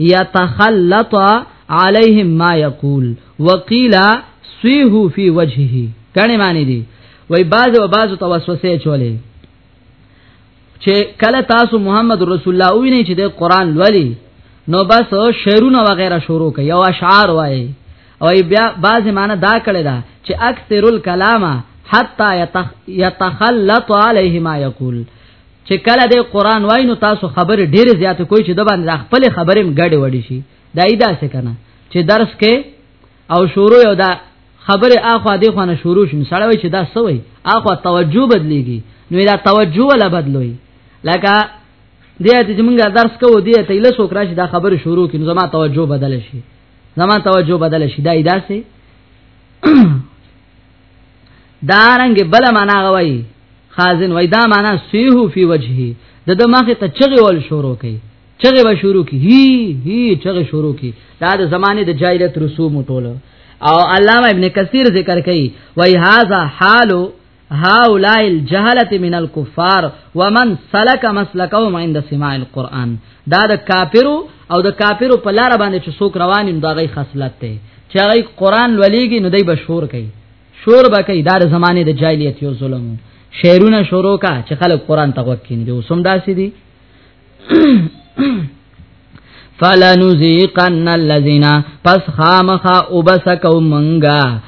يتخلط عليهم ما يقول وقيل سويه في وجهه کړي معنی دي وای باز او باز توسوسه چولې چې کله تاسو محمد رسول الله ویني چې د قران لولي نو بس شعرونه وغیرہ شروع کوي او اشعار وایي او بیا باز معنی دا کړی دا چې اکثر الکلام حتا يتخلط عليه ما يقول چې کله د قران وای نو تاسو خبره ډیره زیاته کوی چې د باندې خپل خبرې مګړې وړي شي دا ایدا څه کنه چې درس کې او شروع یو دا خبره اخو دې خو نه شروع شم سره وای چې دا سوې اخو توجه بدلېږي نو دا توجه ولا بدلوي لکه دې ته موږ درس کوو دې ته لسو کرا چې دا خبره شروع کړي زما توجه بدل شي زما توجه بدل شي دا ایدا څه دارنګ بل معنا غوي خازن وای دا معنا سیحو فی وجهه د د مخ ته چغه ول شروع کی چغه به شروع کی هی هی چغه شروع کی دا د زمانه د جاهلیت رسوم ټوله او علامه ابن کثیر ذکر کوي وای هاذا حال هؤلاء الجهله من الكفار ومن سلك مسلكهم عند سماع القران دا د کافرو او د کافرو په لار باندې چې څوک روان دي دا غي خصلت ته چې غي قران ولېږي نو دای بشور کوي شور به کوي دا د زمانه د جاهلیت یو ظلم شعرونه شروع کا چې خلک قران ته وکیني دي وسم داسې دي فلنذيقن الذين پس خامخا وبسکو منغا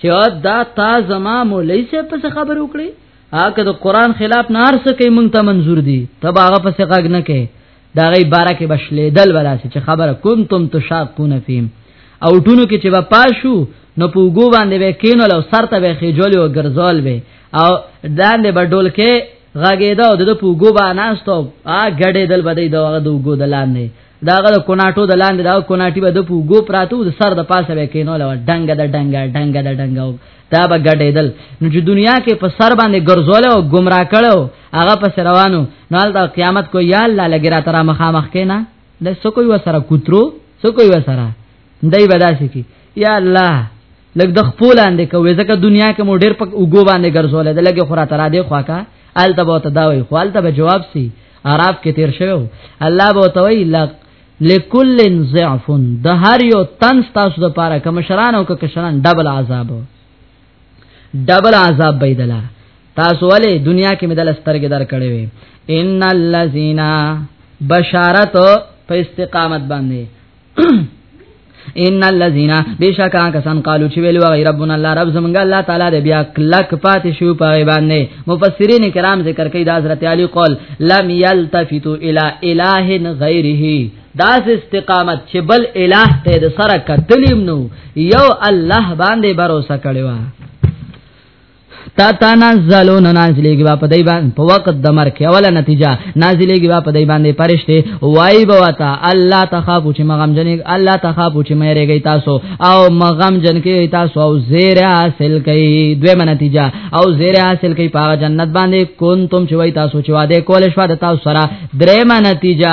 چې دا تا زما مولای سه پس خبر وکړي هغه د قران خلاف نار څه کوي مونږ ته منزور دي تبا هغه پس غږ نه کوي دا غي بارکه بشلې دل ولا چې خبره کنتم تشاقون فیم او ټونو کې چې با پاشو نو په وګو باندې به کینو لو سرته به خېجول او ګرځول به او داندې به ډول کې غاګېدا او د پوګو با ناستو ا غړې دل بدې دا د وګو دلان نه داغه د کوناټو د لاندې دا کوناټي به د پوګو پراتو د سر د پاسه به کینو لور ډنګ د ډنګ ډنګ د ډنګ دا به ګډېدل نو چې دنیا کې په سر باندې ګرځول او گمراه کړو هغه پس روانو نو د قیامت کو یا الله لګرا تر مخامخ کینا د سکوي وسره کوترو سکوي وسره دای بداسي کی یا الله لګ د خپل اندې کوي ځکه دنیا کې مو ډېر پک وګو باندې ګرځولې د لګي خورا تر دې خوا کا الته به ته دا وي خو الته به جواب سي عرب کې تیر شوی الله به ته وي لګ لکل ضعف د هر یو تن تاسو د پاره کوم شران او کشران ډبل عذاب ډبل عذاب بيدلا تاسو ولې دنیا کې مدل سترګې در کړې وي ان الذين بشارت په استقامت باندې ان الذين بشکا کسان قالو چې ویلو غیر ربنا الله رب زمونږ الله تعالی دې بیا کلک پاتې شو په باندې مفسرین کرام ذکر کوي د حضرت علی قول لم يلتفتوا الى اله غیره داس استقامت چې بل اله ته د سره کتلیم نو یو الله باندې باور وکړو تا تا نازلو نو نازلېږي با په دای باندې په وخت د مرګ اوله نتیجه نازلېږي با په دای باندې پرشته وای بواتا الله تخافو چې مغم جن الله تخافو چې مې رګی تاسو او مغم جن کې تاسو او زیر حاصل کړي دویمه نتیجه او زیر حاصل کړي په جنت باندې کون تم چې وای تاسو چې واده کول شو د تاسو سره درېمه نتیجه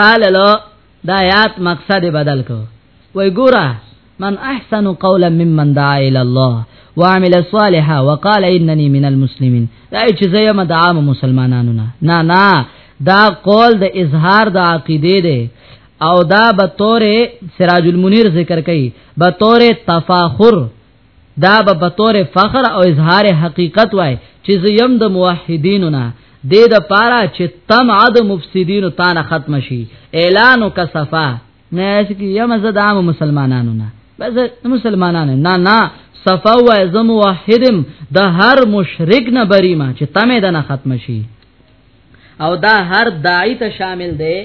راللو دا آیات مقصد بدل کو وای ګورا من احسن قولا ممن دعا الى الله وعمل صالحا وقال انني من المسلمين دا چې زیم د عام مسلمانانو نه نه نه دا قول د اظهار د عقیده دی او دا به تور سراج المنیر ذکر کوي به تور تفاخر دا به په تور فخر او اظهار حقیقت وای چې زیم د موحدینو نه د د پاره چې تم عد مفسدینو تانه ختم شي اعلان وکصفا نه سکی یم زد عام مسلمانانو نه بس مسلمانانو نه نه صفا و ازم واحدم د هر مشرک نه بری ما چې تمه ده نه ختم شي او دا هر داعی ته شامل دی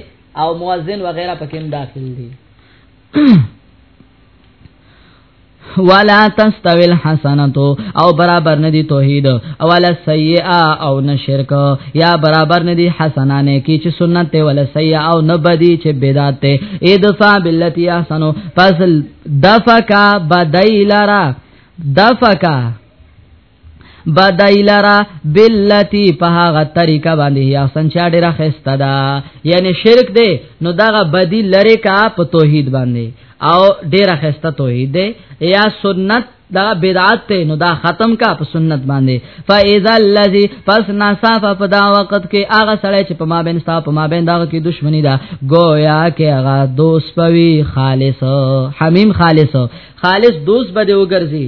او مؤذن وغیرہ پکې داخل دي ولا تستوي الحسنه او برابر ندي توحید او ولا سیئه او نه شرک یا برابر ندي حسنه نه کی چې سنت ته ولا سیئه او نه بدی چې بدعت ته ادفع بالتی احسنو فصل دفکا بدایلرا دفکا بدای لرا باللتی په هغه طریقه باندې یا سن چا ډیره خسته ده یعنی شرک دی نو دغه بدی لری کا په توحید باندې او ډیره خسته توحید دی یا سنت دا بدعت ته نو دا ختم کا په سنت باندې فاذا الذي پس ناصاف په دا وخت کې هغه سړی چې په ما بین ستا په ما بین دا کې دښمنی دا گویا کې هغه دوست پوي خالص حمیم خالص خالص دوست بده وګرځي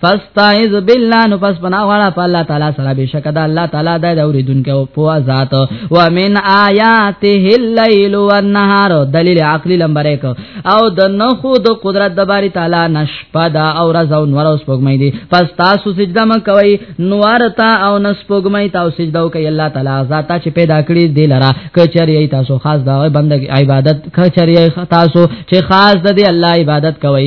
فاستعذ بالله نو پس پنا غواړه په الله تعالی سره بشک دا الله تعالی د اوریدونکو او په ذات و من آیاته الليل والنهار دلیل عقلی لمبر 1 او د نو خود قدرت د باری تعالی نشپا دا او رز او نور اوس پګمې دي پس تاسو سجده م کوي نور تا او نس پګمې تاسو سجده کوي الله تعالی ذات چې پیدا کړی دی لرا کچری تاسو خاص دا بندګ عبادت کچری تاسو چې خاص د الله عبادت کوي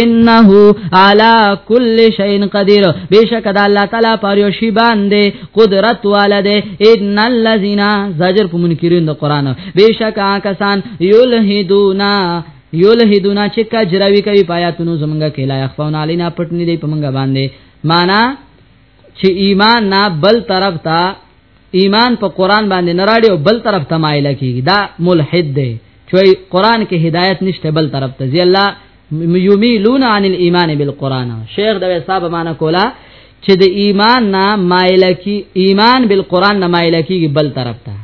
انه علا کل شین قدیر بیشک د الله تعالی پر یو شی باندې قدرت والده ان الذین زجر په منکرین د قران بیشک کسان یلهدونا یلهدونا چې کجروی کوي پایاتونو زمونږه کلا یخفون علینا پټنی دی په مونږه باندې معنا چې ایمان نه بل طرف ته ایمان په قران باندې نه راړي او بل طرف ته مایل کیږي دا ملحد دی چې قران کې هدایت نشته بل طرف ته ځي الله یمیلون عن الايمان بالقران شیخ دا حساب معنا کولا چې د ایمان نه مایل کی ایمان بالقران نه مایل کیږي بل طرف ته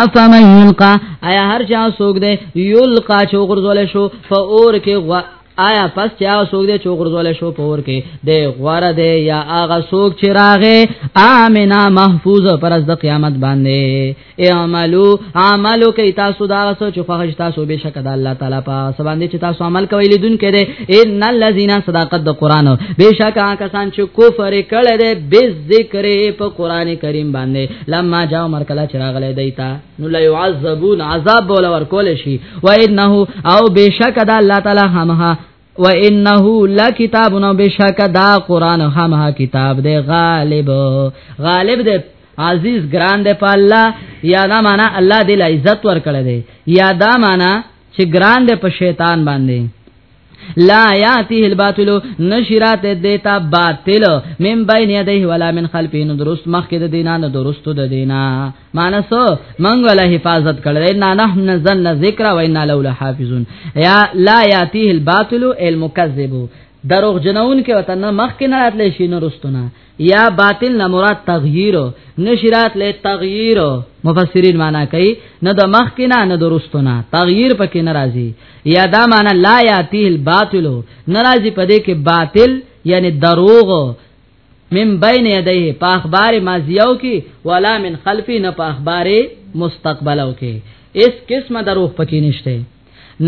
افمن یلقا آیا هر چا سوګ دے یلقا چوغرزول شو فور کې غوا آیا پس چا سوګ دے چوغرزول شو فور کې دے غواره دے یا آغا سوګ چې راغې امنا محفوظ پر از د قیامت باندې اعملو عملو کې تاسو دا سو چې خوښ تاسو به شک د الله تعالی په سبحان دې چې تاسو عمل کوي لیدون کې دے ان الذين صداقت د قران به شک کسان چې کفر کړي دے به ذکر په قران کریم باندې لما جاء عمر کلا چراغله دیتا نو لا يعذبون عذاب بول ور کول شي و انه او بشک د الله تعالی همها و انه لکتاب نو بشک دا قران همها کتاب دی غالب غالب دی عزیز ګران دی په الله یا دا معنا الله دې عزت ور کړی دی یا دا معنا چې ګران دی په شیطان باندې لا یاته الباطل نشرات دیتا باطل من بین یده ولا من خلفه نو درست مخکې د دینه نو درست د دینه مانس منګ ولا حفاظت کړل نه نه نزلنا ذکر و انا لولا حافظون یا لا یاته الباطل المکذب دروغ جنون کې وطن مخکې نه راتلې شي نو رستونه یا باطل نه مراد تغییر نشرات له تغییر مفسرین معنا کوي نه د مخ کې نه نه د رستو نه تغییر پکې ناراضي یا دا معنا لا یاتی الباطل ناراضي پدې کې باطل یعنی دروغ من بین یدیه په اخبار ماضیو کې ولا من خلفی نه په اخبار مستقبلو کې اس قسمه دروغ پکې نشته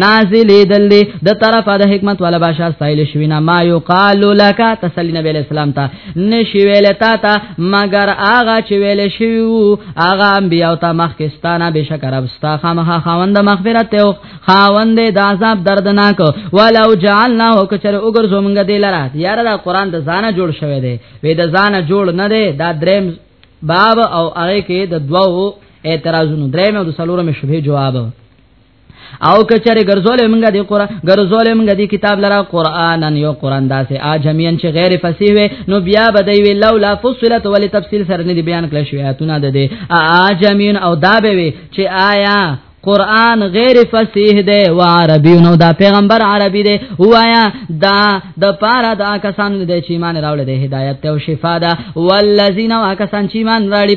نازل دل د طرفه د حکمت والا بادشاہ سایل شوینا ما یو قال لك تسلی نبی علیہ السلام ته نشی ویل تا ته مگر آغا چې ویل شیو آغا انبیاء ته مخکستانه بشکر ابستا خامخ خاوند مغفرت او خاوند د عذاب دردناک ولو جعلنا وکچر اوګر زومنګ دی لرا یاره دا قران د ځانه جوړ شوی دی وې د ځانه جوړ نه دی دا دریم باب او هغه کې د دوو اعتراضونو دریم او د سلورمه شبهه جواب او کچره ګرځول موږ دی قران ګرځول موږ دی کتاب لرا قرانن یو قران داسې اجمین چې غیر فصیح وي نو بیا بدی وی لولا فصلت ول تفصیل سره نه دی بیان کړی شوی اتونه ده دی اجمین او دا به وی چې آیا قران غیر فصیح دی و عربی نو دا پیغمبر عربی دی وایا دا د پاره دا کسان دی چې ایمان راوړل دی هدایت او شفا ده والذین واکسان چې ایمان راړي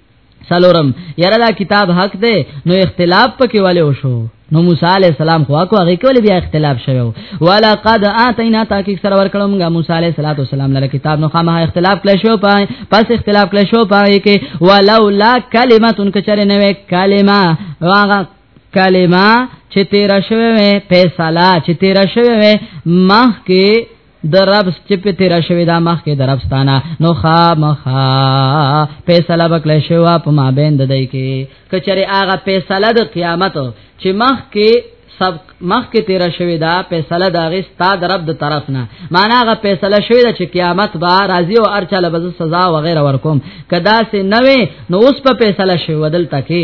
سلورم یاره دا کتاب حق دی نو اختلاف پکې والے وشو نو موسی علی السلام خو کو هغه کول بیا اختلاف شوو ولا قد اتینا تحقیق سره ورکړو موږ موسی علی السلام لره کتاب نو خامه اختلاف کله شو پای پس اختلاف کله شو پای کې ولولا کلمتون کچره نه وې کلمه واغه کلمه چې تیر شوه فیصله چې تیر شوه مخ کې د رب چې په تیر شوی دا مخ کې دربستانه نو خامخا فیصله وکړی شو په ما بین د دای کې کچره هغه فیصله د قیامت چې مخ کې سب مخ کې تیر شوی دا فیصله دا غي ستاد رب د طرف نه معنا غ فیصله شوی دا چې قیامت به راضی او ارچاله بز سزا و غیره ورکوم کدا سه نوې نو اوس په فیصله شوی ودل تکي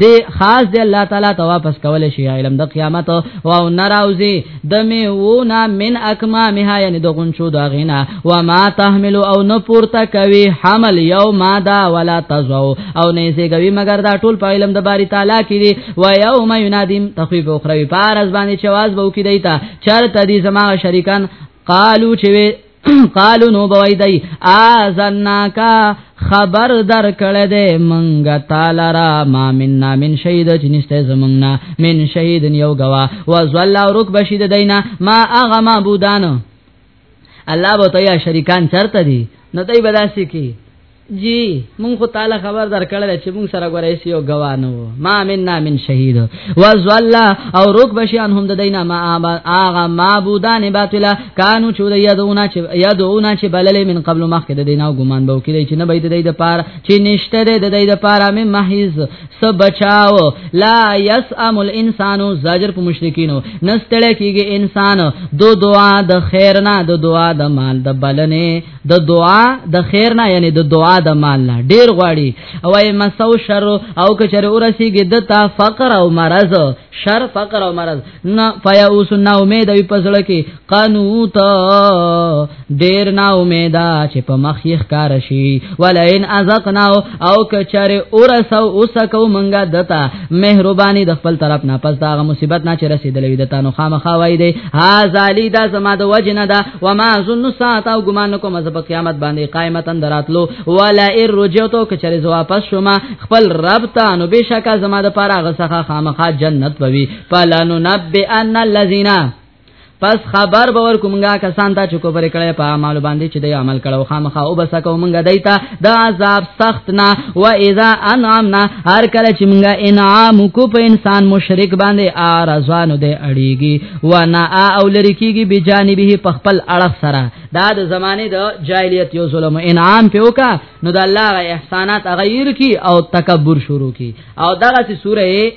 دی خاص دی الله تعالی ته واپس کول شي علم د قیامت او ناراضي د میونا من اکمامها یعنی د غنچو دا غینا و ما تحمل او نه پورته کوي حمل یو ماده ولا تزو او نه زیګوي مگر دا ټول په علم د باری تعالی کې دی و یوم ینادیم تخفیف اخروی پارز باندې چواز بو کې دیتا چرته دي زما شریکان قالو چې قالو نو بوي دی ازناکا خبر در کړه دې منګه تعالی را ما مننا من شهید چې نشته زمنګنا من شهید یو غوا وزل او رکب شید دینا ما اغه معبودان الله بو ته یا شریکان چرته دي نو دای بداسي کی جی مونږ خو تعالی خبر درکړل چې مونږ سره غوړې سی او غوانو ما مننا من شهید وزل او رک بشان هم د دینا ما اغه معبودان باطل کانو چې یادونه چې یادونه چې بللې من قبل مخکې د دینا ګمان بو کې چې نه بيد د دې پار چې نشته د دې د پار مې محیز سب بچاو لا یسام الانسان زاجر په مشرکینو نستړی کیږي انسان دو دعا د خیر نه د دعا د مال د بلنې د دعا د خیر نه یعنی د دعا د مال نه ډیر غواړي او ای مسو شر او کچره ورسیږي د تا فقر او مرض شر فقر او مرض نه فیاوس نه امید وي پزړه کې قانوت ډیر نه امیدا چې په مخ یې ښکار شي ولئن ازقنا او کچره ورسو اوسکو منګه دتا مهرباني د خپل طرف نه پس دا مصیبت نه چې رسیدلې دتا نو خامخا وای دی ها زالی دا زما د وجنه دا وما ظن ساعت او ګمان کوم زب قیامت باندې قائمتن دراتلو ولا ان رجعتو کچره ز واپس شوم خپل رب ته نو بشکا زما د پاره غسخه خامخا جنت بوي فلانو نبئ ان الذين پس خبر باور کومګه کسان ته چې کوبر کړي په اعمال باندې چې د عمل کړو خامخا او بس کومګه دایته د عذاب سخت نه و اذا انعمنا هر کله چې موږ انعام کو په انسان مشرک باندې ارزانو دې اړيږي و نا او لری کیږي به جانبه په خپل اړخ سره دا د زمانه د جاهلیت یو ظلم انعام په وکا نو د الله غ احسانات غیر کی او تکبر شروع کی او دغه سوره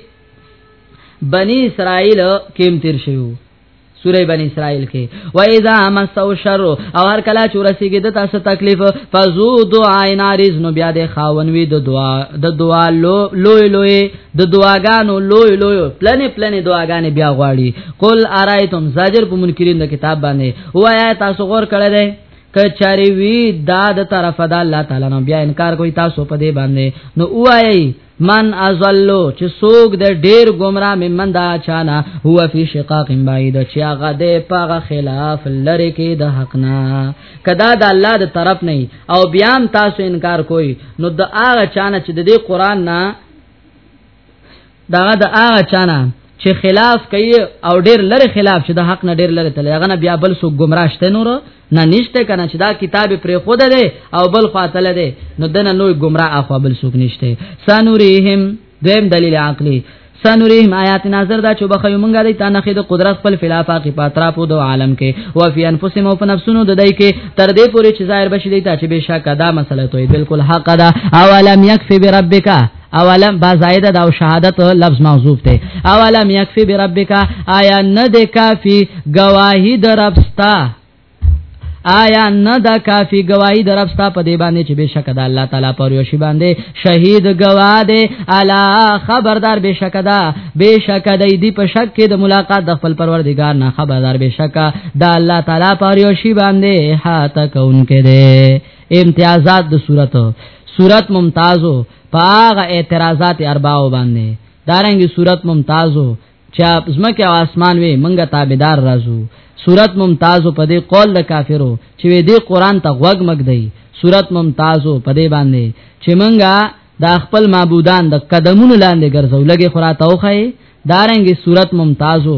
بنی اسرائیل کېم تیر شوی سوره بنی اسرائیل کې و اذا مسو شر او هر کله چې ورسیږي د تاسو تکلیف فزو دعا ناریز نو بیا د خاون وی د دعا د دعا لوی لوی د دعاګانو لوی لوی پلنې پلنې دعاګانې بیا غواړي قل ارایتم زاجر په منکرین د کتاب باندې وایا تاسو غور کړی دی کچاري وی دا د طرفه د الله تعالی نو بیا انکار کوي تاسو په دې باندې نو وایي من ازلو چې سوق د ډیر گمراه ممن دا چانا هو فی شقاق بعید چې هغه د پاغه خلاف لری کې د حق نه کدا د الله د طرف نه او بیا هم تاسو انکار کوئ نو د هغه چانا چې د دې قران نه دا د هغه چانا چې خلاف کوي او ډیر لره خلاف چې د حق نه ډیر لره تللی هغه نه بیا بل سو گمراه شته نور نه نشته کنه چې دا کتاب پر خود ده او بل خاطل ده نو دنه لوی گمراه اخو بل سوک نشته سانوریهم دویم دلیل عقلی سنوریم آیات نظر دا چې بخیو مونږه د تنخې د قدرت خپل خلافه کې پاترا په دو عالم کې او فی انفسهم او په نفسونو د دای کې تر دې پورې چې ظاهر بشي دی چې بشک دا مسله توي بالکل حق ده او لم یکفی بربک اولم با زائد دا شهادت لفظ محذوف ته اولم یکفی بربک آیا نه د کافی گواہی درپستا آیا نه دا کافی گواہی در افستا په دی باندې چې بشک د الله تعالی پر یو شی باندې شهید گواه دی الا خبردار بشک دا بشک د دې په شک کې د ملاقات د خپل پروردگار نه خبردار بشک دا الله تعالی پر یو شی باندې حات کون کې دی امتیازات د صورت صورت ممتازو پاغه اعتراضات ارباو باندې دارنګي صورت ممتازو چا زمکه او اسمان وي منګه تابعدار رازو صورت ممتازو په دې قول د کافرو چې دې قران ته غوګ مګ دی صورت ممتازو په دې باندې چې منګه دا خپل معبودان د قدمونو لاندې ګرځو لګي خراته اوخه دارنګي صورت ممتازو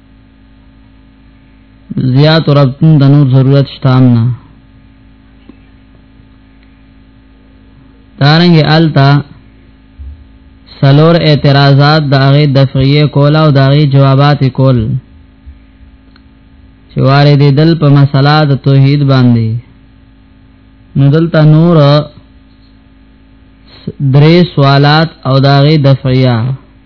زیات ربطن د نور ضرورت شتام نه دارنګ التا سلور اعتراضات د هغه دفعیه کول او د هغه جوابات کول چې وارد دل په مسله د توحید باندې نو دلته نور درې سوالات او داغه دفعیه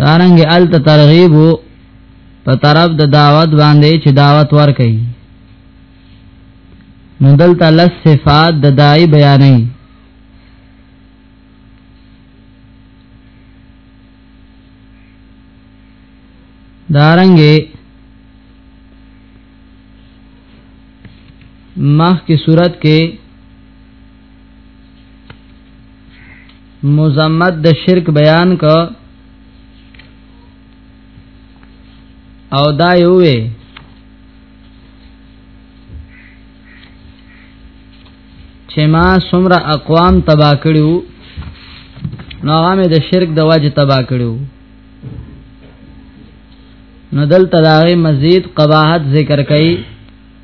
دارنګ ال ته ترغیب په طرف د دعوت باندې چې دعوت ور کوي نو دلته لس صفات د دای بیانې دارنګ مخ کی صورت کې مزمت د شرک بیان کو او دا یو وی چې ما سمره اقوام تبا کړیو نو هغه د شرک د واجه تبا کړیو نو دلته داغه مزید قباحت ذکر کړي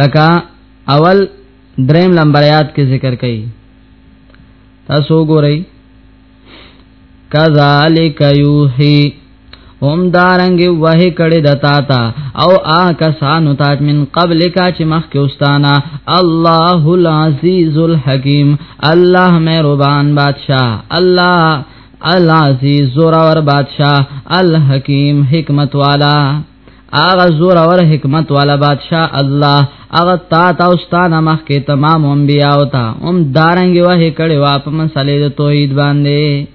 لکه اول دریم لمبر آیات کې ذکر کړي تاسو ګورئ کذالک یوحی هم دارنګ وه کړي د تا تا او آ کسانو تا من قبل کا چې مخ کې استانا الله العزیز الحکیم الله مهربان بادشاہ الله العزیز زور اور بادشاہ الحکیم حکمت والا اغه زور اور حکمت والا بادشاہ الله اغه تا تا استاد مخ کې تمام انبیاء او تا هم دارنګ وه کړي وا په مسلې د توحید باندې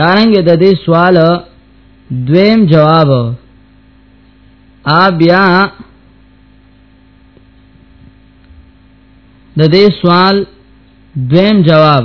دارنګ د دې سوال دویم جواب ا بیا د دې سوال دویم جواب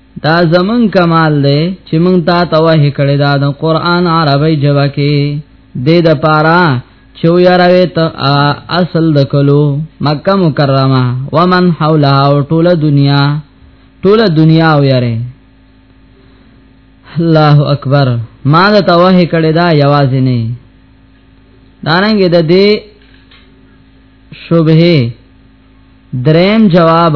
دا زمون کمال دی چې مونږ تا توه کړی دا د قران عربی جواب کې د د پارا چې یاروي ته اصل د کلو مکه مکرمه ومن حولها او ټول دنیا ټول دنیا او یاره الله اکبر ما د توه کړی دا یوازې نه دانګ د دې شوبه دریم جواب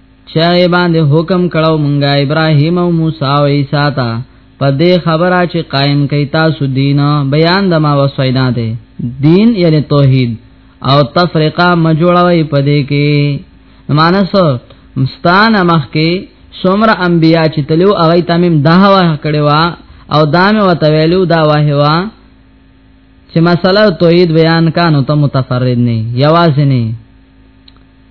چاغه باندې حکم کړو مونږه ابراهیم او موسی او عیسی ته په دې خبره چې قائم کئ تاسو دین بیان د ما وصینا ده دین یعنی توحید او تفریقه مجوړوي په دې کې مانسو مستان مخ کې سومر انبیا چې تلو هغه تمیم دا هوا کړي وا او دام وته ویلو دا واه وا چې مسله توحید بیان کانو ته متفرد نه یوازې نه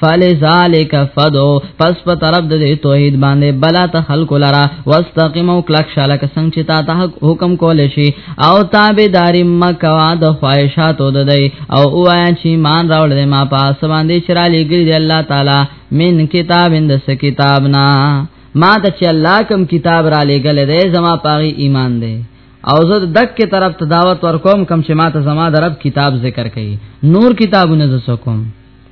فلذالک فدو پس په طرف د توحید باندې بلا ته خلق لرا واستقیم او کلک شاله کسنګ چې تا ته حکم کول شي او تابعداري مکوا د خواهشاتو د دی او اوایا چې مان راول دې ما پاس باندې چرالې ګل دی الله تعالی من کتاب اند س کتابنا ما ته چې الله کوم کتاب را لېګل دی زما پاغي ایمان دی او زه دک کې طرف ته دعوت ورکوم کم چې ما ته زما د رب کتاب ذکر کړي نور کتابونه زسو کوم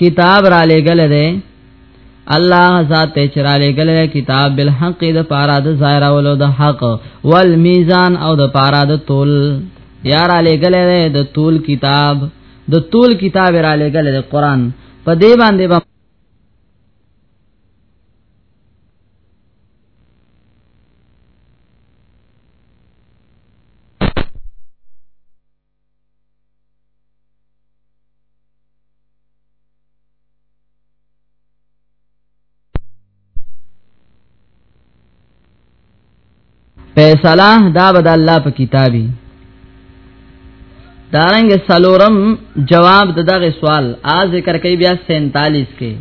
کتاب را لګل دی الله ذات چې را لګل کتاب بالحق د پارا د ظاهر اولو د حق والمیزان او د پارا د تول یا را لګل د تول کتاب د تول کتاب را لګل د قران په دې باندې با فیصله دا بد الله په کتابي دارنګ سلورم جواب د دغه سوال ا ذکر کوي بیا 47 کې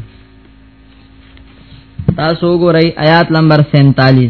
تاسو وګورئ آیات نمبر 47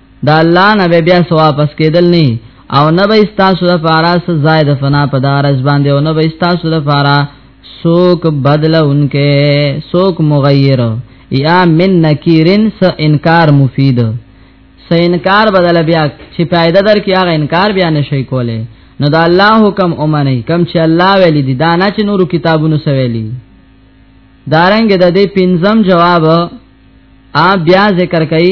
دا الله نه بیا سو واپس کېدل نه او نه به تاسو د پارا سزای د فنا په دارز باندې او نه به تاسو د پارا سوک بدلونکې سوک مغیر یا من نکیرن س انکار مفید س انکار بدل بیا چې پیدا در کې هغه انکار بیا نشي کوله نو دا الله حکم اومنه کم چې الله ویلي دي دا نه چې نورو کتابونو سویلي دارنګ د دې پنځم جواب ا بیا ذکر کړي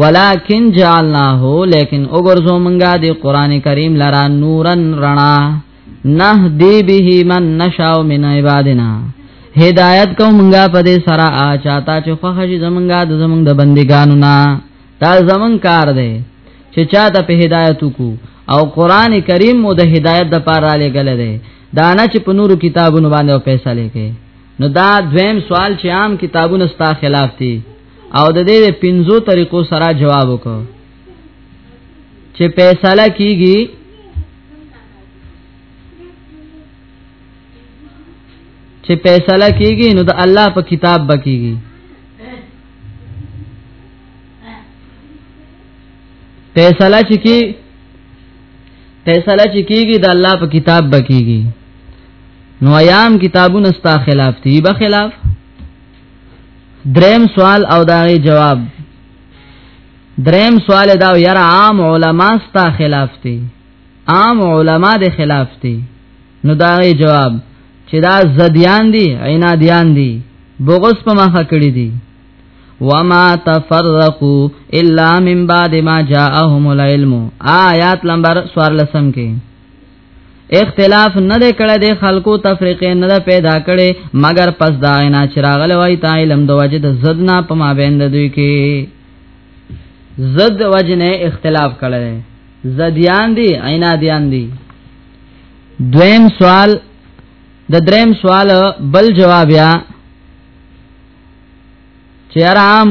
ولکن جعلناه لیکن وګرځو مونږه دی قران کریم لرا نورن رڼا نهدی به من نشاو من عبادنا هدایت کو مونږه په دې سره آ چاته چې خوښ شي زمونږه د زمونږ د بندګانو نه دا زمونږ کار دی چې چاته په هدایت کو او قران کریم مو د هدایت د پاره لګل دی دا نه چې په نورو کتابونو باندې پیسې لګي نو دا دویم سوال چې عام کتابونه ستا خلاف دي او د دې پنځو طریقو سره جواب وکړو چې فیصله کیږي چې فیصله کیږي نو د الله په کتاب بکیږي فیصله چې کی فیصله چې کیږي د الله په کتاب بکیږي نو ایام کتابونه ستا خلاف دی به خلاف دریم سوال او داغي جواب دریم سوال دا یرا عام علما ستا خلاف دي عام علما د خلاف دي نو داغي جواب چې دا زديان دي عناديان دي بغض په مخه کړی دي وما تفرقوا الا من بعد ما جاءهم العلم آیات نمبر 14 کې اختلاف نه د کړه د خلکو تفریقې نه د پیدا کړي مګر پس دا نه چراغل وای تا علم د وجد زدنا په ما بیند دوی کې زد وجنه اختلاف کړي زدیان دي عینا دیان دي دویم سوال د دریم سوال بل جواب یا چې عام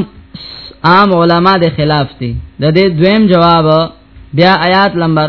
عام علما د خلاف دي د دې دویم جواب بیا آیات نمبر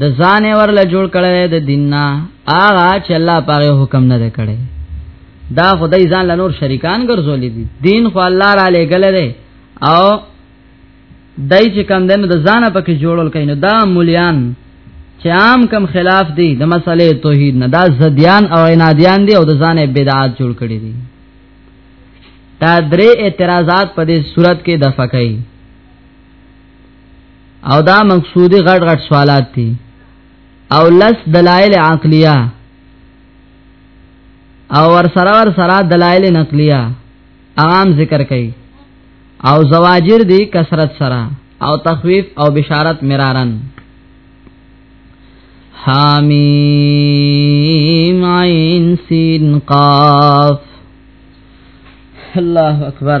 د ځان ورله جوړ کړي د دیننا آغا چې الله پاره حکم نه کړي دا خدای ځان له نور شریکان ګرځولې دي دین خو الله را لګل دی او دای چې کم دنه د ځان په کې جوړول کینو دا مولیان چې عام کم خلاف دي د مسلې توحید نه دا زديان او عنادیان دي او د ځان بدعات جوړ کړي دي دا درې اعتراضات په دې صورت کې دفع کړي او دا مقصودی غټ غټ سوالات دي او لس دلائل عقلیه او ور سره ور سره دلائل نقلیه عام ذکر کړي او زواجر دي کثرت سره او تخویف او بشارت مرارن حامیم عین سین قاف الله اکبر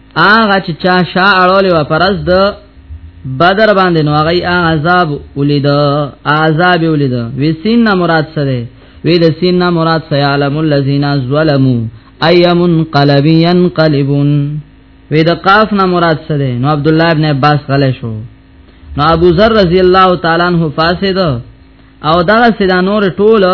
هغه چې چا شا اړولې و پرز د بدر باندې نو هغه عذاب ولید عذاب ولید وسین نه مراد سره وی د سین نه مراد سیالم الذین ظلموا ایم قلب ينقلبون وی د قاف نه مراد سره نو عبد الله ابن عباس غلې شو نو ابو ذر رضی الله تعالی عنہ فاسد او دا سیدانور ټوله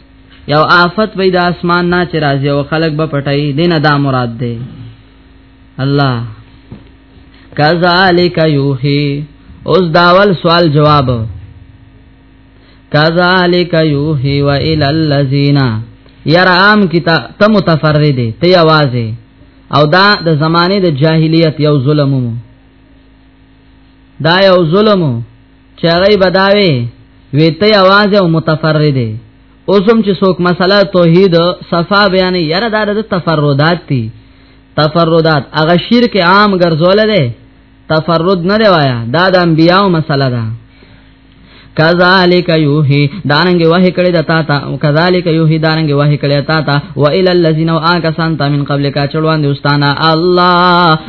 یو آفت به د اسمان نه چې راځي او خلک به پټي دینه دا مراد دی الله کذالک یوحی اوس داول سوال جواب کذالک یوحی و الی الذین یرام کتا ته متفرد ته आवाज او دا د زمانه د جاهلیت یو ظلمو دا یو ظلمو چې هغه بداوي وی ته आवाज او متفرد اوسم چې څوک مسله توحید صفا بیان یره دا د تفردات دي تفردات هغه شرک عام ګرځول دي تفرد نه دی وایا دا د انبیانو مسله ده کذالک یوهی دارنګ وه کړي د تا تا کذالک یوهی دارنګ وه کړي تا تا و ال الذین او آکسان تا من قبل کا چړوان دوستانا الله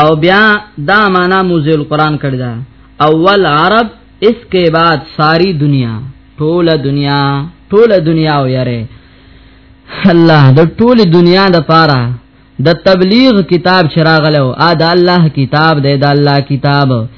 او بیا دا معنا موزل قران کړی دا اول عرب اس کے بعد ساری دنیا ټول دنیا ټول دنیا او یاره الله د ټول دنیا د پاره د تبلیغ کتاب چراغلو ا د الله کتاب د الله کتاب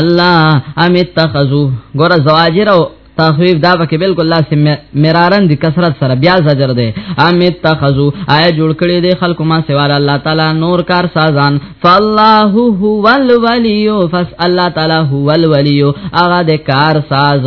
الله ام اتخذو ګور زواجر او تخویف دا پکې بالکل لاس مرارن دي کثرت سره بیا زجر دي ام اتخذو آیا جوړ کړي دي خلق ما سوا الله تعالی نور کار سازان فالله هو الولیو فس الله تعالی هو الولیو هغه د کار ساز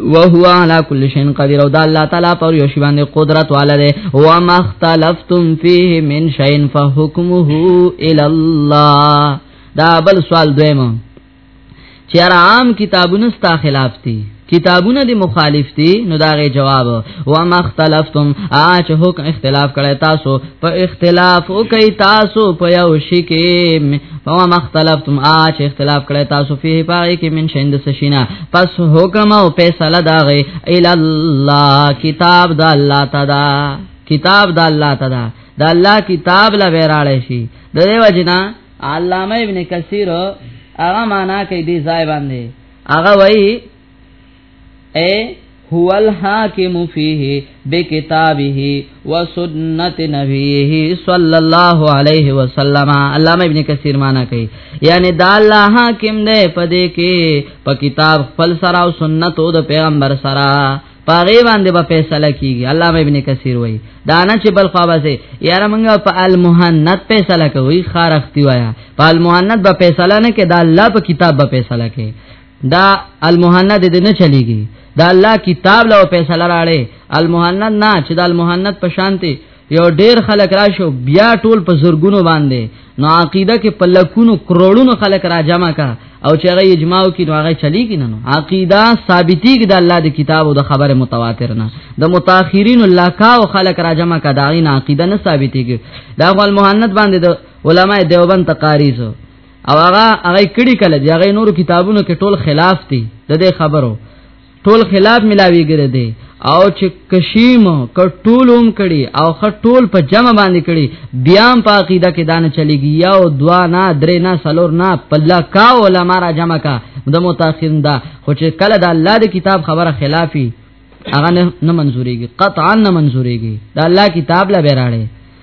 وهو على كل شيء قدير او دا الله تعالی پر یو شی باندې قدرت والا دی او ما اختلفتم فيه من شيء فحكمه الى الله دا بل سوال دویم چیر عام کتابونه ستا خلاف دي کتابونه دی مخالف دي نو دا غي جواب و ما اختلفتم اچ هو اختلاف کړه تاسو په اختلاف او کوي تاسو په یو شي کې و ما اختلفتم اچ اختلاف کړه تاسو په پاره کې من شند سشینا پس حکم او فیصله دا غي ال الله کتاب د الله تدا کتاب د الله تدا د الله کتاب لا وراله شي د دیو جنا علامه ابن کثیر هغه معنا کوي دی ځای باندې هغه وایي اے هو الحاکم فيه بكتابه وسنت نبيه صلى الله عليه وسلم علامه ابن کثیر معنا کوي یعنی دا الله حاکم دی پدې کې په کتاب خپل سره او سنت او د پیغمبر سره پاغي باندې به فیصله کیږي علامه ابن کثیر وای دانا چې بل خوا بسه یار موږ په المهند فیصله کوي خارختی وایا په المهند به فیصله نه کې دا الله په کتاب به فیصله کوي دا المهند دې نه چلیږي دا الله کتاب له فیصله راړي المهند نه چې دا المهند په شانته یو ډیر خلک راشو بیا ټول په زورګونو باندې نو عقیده کې په لکونو کروڑونو خلک را جمع کا او چې هغه اجماع کې نو هغه چلی کې نه عقیده ثابتي کې د الله د کتاب او د خبره متواتر نه د متأخرین الله کا او خلک را جمع کا دا غي عقیده نه ثابتي کې دا غول مهند باندې د علماء دیوبند تقاریزو او هغه هغه کړي کله دی هغه نورو کتابونو کې ټول خلاف دي د دې خبرو ټول خلاف ملاويږي دي او چې کشیم کټولوم کړي او خټول په جمع باندې کړي بیا په عقیده کې دانه چلیږي یو دوا نه درې نه سلور نه پلا کا علماء را جمع کا د متأخرین دا خو چې کله د الله د کتاب خبره خلافي هغه نه منزوريږي قطعا نه منزوريږي د الله کتاب لا بیراړي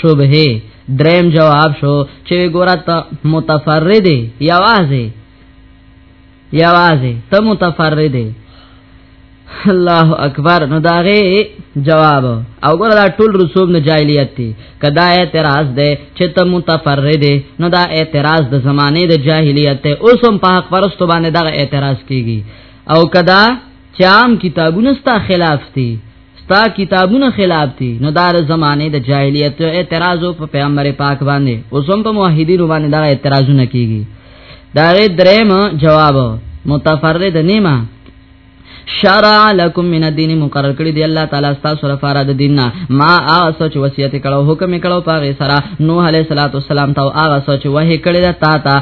شبهه دریم جواب شو چې ګوره ته متفرد یوازې یوازې ته متفرد الله اکبر نو داغه جواب او ګور دا ټول رسوب نه جاهلیت دي کدا اعتراض ده چې ته متفرد نو دا اعتراض د زمانه د جاهلیت ته اوس هم په حق پرستو باندې دا اعتراض کیږي او کدا چام کتابونه ستا خلاف دي ستا کتابونه خلاف دي نو دار زمانه د جاهلیت اعتراض په پیغمبر پاک باندې اوسم په موحدینو باندې دا اعتراضونه کیږي دا دریم جواب متفرد نیمه شرع لكم من الدين مقرر کړی دی الله تعالی تاسو لپاره د دیننا ما هغه سوچ وصیت کړو حکم کړو پاره سره نوح علیہ الصلوۃ والسلام ته هغه سوچ وه کړی دا تا تا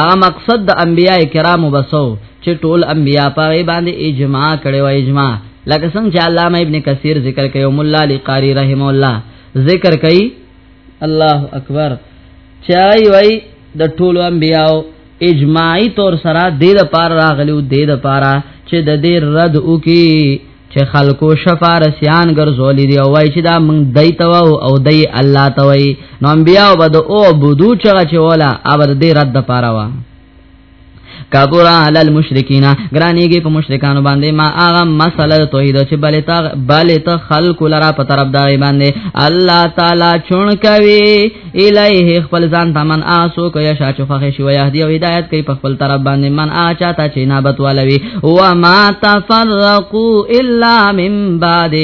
هغه مقصد د انبیاء کرامو بسو چې ټول انبیاء په باندې اجماع کړي و اجماع لکه څنګه چې علامه ابن کثیر ذکر کوي او مولا علی قاری رحم الله ذکر کوي الله اکبر چای وای د ټول انبیاء اجماعی طور سره د لپاره راغلو د لپاره چې د دې رد وکي چې خلکو شفارسیان ګرځول دي او وای چې دا موږ دای ته او دای الله ته وای نو انبیا او بده او بودو چې ولا ابد دې رد پاره وا کبر علی المشرکین گرانیږي په مشرکانو باندې ما هغه مسله توحید چې بلې تا بلې ته خلق لرا په طرف دای باندې الله تعالی چون کوي الیه خپل ځان تمن آسو کوي شا چې خوښ شي ويهدي او هدایت کوي په خپل طرف باندې من آچا ته چې نابت ولوي و ما تفرقوا الا من بعد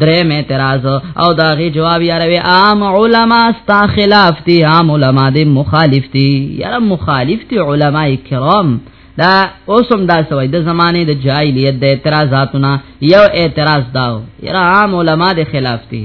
درې مې اعتراض او دا غي جواب یاروي عام علما ستا خلاف دي عام علما دي مخالف دي یاره مخالف دي علما کرام دا اوسم دا سوي د زمانه د جاهلیت د اعتراضاتونه یو اعتراض داو یاره عام علما د خلاف دي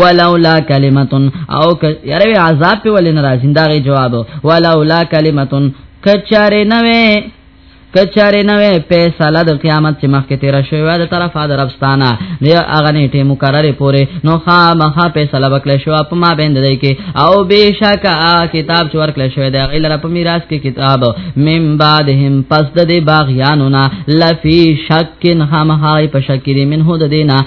ولولا کلمتون او یاره عذاب په ولې ناراضی دا غي جواب ولولا کلمتون کچاره نه وې کچاره نه وې فیصله د قیامت چې مخکې تیر شوی و د طرفه د ربستانه نه هغه نیټه مقرره پوره نو خامخا فیصله وکړې شو په ما بند دی کې او بشک کتاب چې ورکړې شوی د غیل رب میراث کې کتاب مم بعد هم پس د باغیانو نه لفی شکن خامخا په شکرې منه د دینه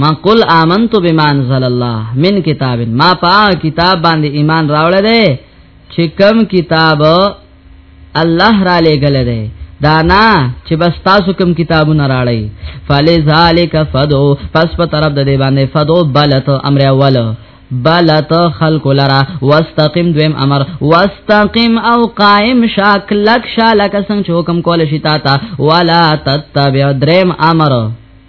ما قل آمنت بما انزل الله من کتاب ما پا کتاب باندې ایمان راوړل دی چې کم کتاب الله را لګل دی دانا چې بس تاسو کوم کتابونه راړی فلذالک فدو پس په طرف د دې باندې فدو بلت امر اول بلت خلق لرا واستقم دویم امر واستقم او قائم شاک لک شالک څنګه حکم کول شي تا تا ولا تتبع دریم امر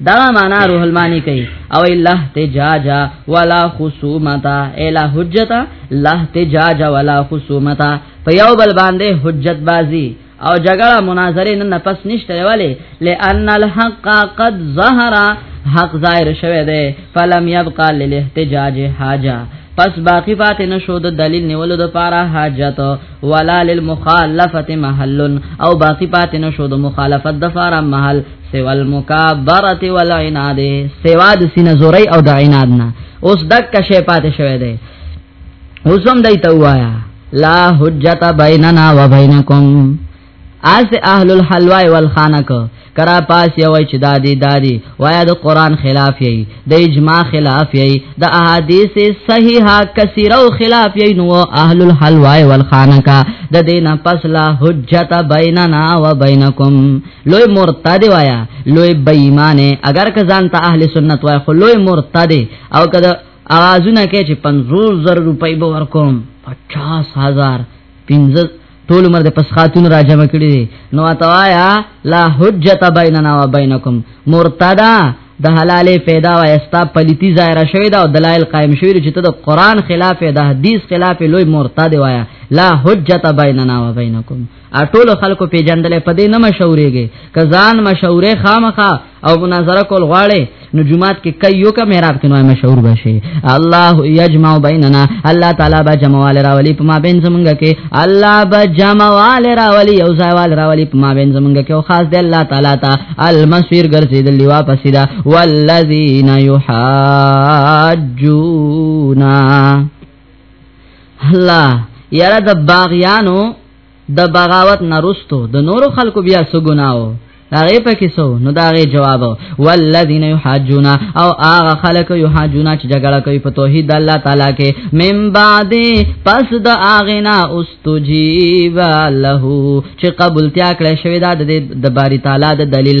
دا معنا روح المانی کوي او الله تجاجا ولا خصومتا الا حجتا الله تجاجا ولا خصومتا په یو بل باندې حجت بازی او جګړه مناظره نن پس نشته ولی لئن الحق قد ظهر حق ظاهر شوه دی فلم يبقى للاحتجاج حاجه پس باقی پاتې نشو د دلیل نیولو د پاره حاجت ولا للمخالفه محل او باقی پاتې نشو د مخالفت د پاره محل سوا المکابرت والعناد سوا د سینه زوري او د عناد نه اوس دک شی پاتې شوی دی اوس هم دای ته وایا لا حجت بیننا و بینکم اس اهل الحلوا والخانق کرا پاس یو چې دادی دادی وایا د قران خلاف یی د اجماع خلاف یی د احادیث صحیحه کثیره او خلاف یی نو اهل الحلوا والخانقه د دینه پس لا حجت بیننا و بینکم لوی مرتد وایا لوی بېمانه اگر که ځان ته اهل سنت وای خو لوی مرتد او کده اوازونه کې چې 50000 روپۍ به ورکوم 50000 15 ټول عمر د پسخاتون را جمع کړي دي نو اتوایا لا حجت بیننا و بینکم مرتدا د حلالې پیدا و استا پلیتی ظاهر شوی دا او دلایل قائم شوی چې ته د قران خلاف د حدیث خلاف لوی مرتد وایا لا حجت بیننا و بینکم ټول خلکو پیجندل په دې نه مشورېږي کزان مشورې خامخه او مناظره کول غواړي نو جمعات کې کيو کا محراب کې نو مشور بشي الله يجمع بيننا الله تعالی با جمعوال راولي په ما بین زمونږ کې الله با جمعوال راولي او ځایوال راولي په ما بین زمونږ کې او خاص دی الله تعالی ته المسير ګرځیدل دی واپس دا والذین یحاجونا الله یاره د باغیانو د بغاوت نرستو د نورو خلکو بیا سګناو هغه پکې سو نو دا غي جواب والذین یحاجون او هغه خلک یحاجون چې جګړه کوي په توحید الله تعالی کې من بعد پس د اغنا استجیب له چې قبول تیا کړی شوی دا د باری تعالی د دلیل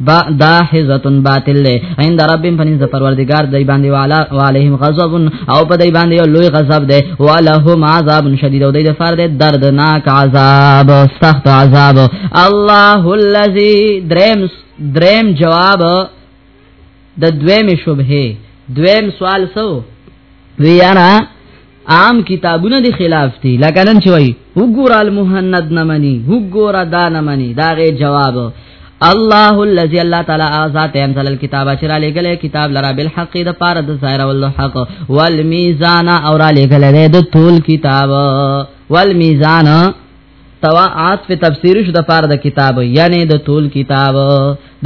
با دا حزتن باطل له عند ربهم فنز پروردگار دای باندې والا علیهم غضب او په دای باندې یو لوی غضب ده ولهم عذاب شدید او دای د فرد دردناک عذاب سخت عذاب الله الذی دریم دریم جواب د دویم شبهه دویم سوال سو وی یارا عام کتابونه دی خلاف دي لکه نن چې وای وګور المهند نمنی وګور دا نمنی دا غي جواب الله الذي الله تعالی ذات انزل الكتاب شر علی گله کتاب لرا بالحق د پاره د ظاهر او الحق والميزان اور علی گله د تول کتاب والميزان توا عاطف تفسیر شو د پاره د کتاب یعنی د طول کتاب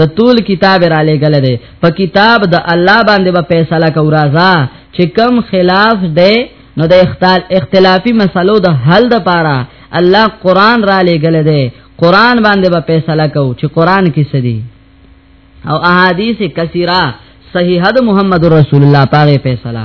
د طول کتاب را لګل دی په کتاب د الله باندې به فیصله کو راځه چې کم خلاف دی نو د اختلافي مسلو د حل د پاره الله قران را لګل دی قران باندې به فیصله کو چې قران کې څه دی او احادیث کثیره صحیحه د محمد رسول الله پاره فیصله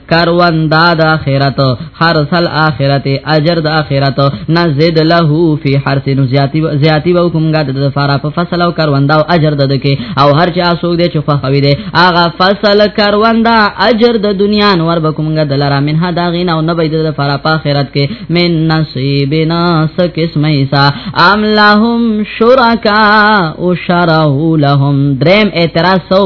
کاروان دا د اخرت حرس الاخرت اجر د اخرت نزيد له في حرس زياتی زياتی به کوم غد د فارا په فصل او کاروان دا اجر د دکې او هر چا سوګ دې چې خوخوي دې اغه فصل کاروان دا اجر د دنیا نور به کوم غد لرا منها دا غین او نه بيد د فارا په اخرت کې من نصيبنا سکسمه ایسا ام لهم شرکا او شرعو لهم درم اعتراض سو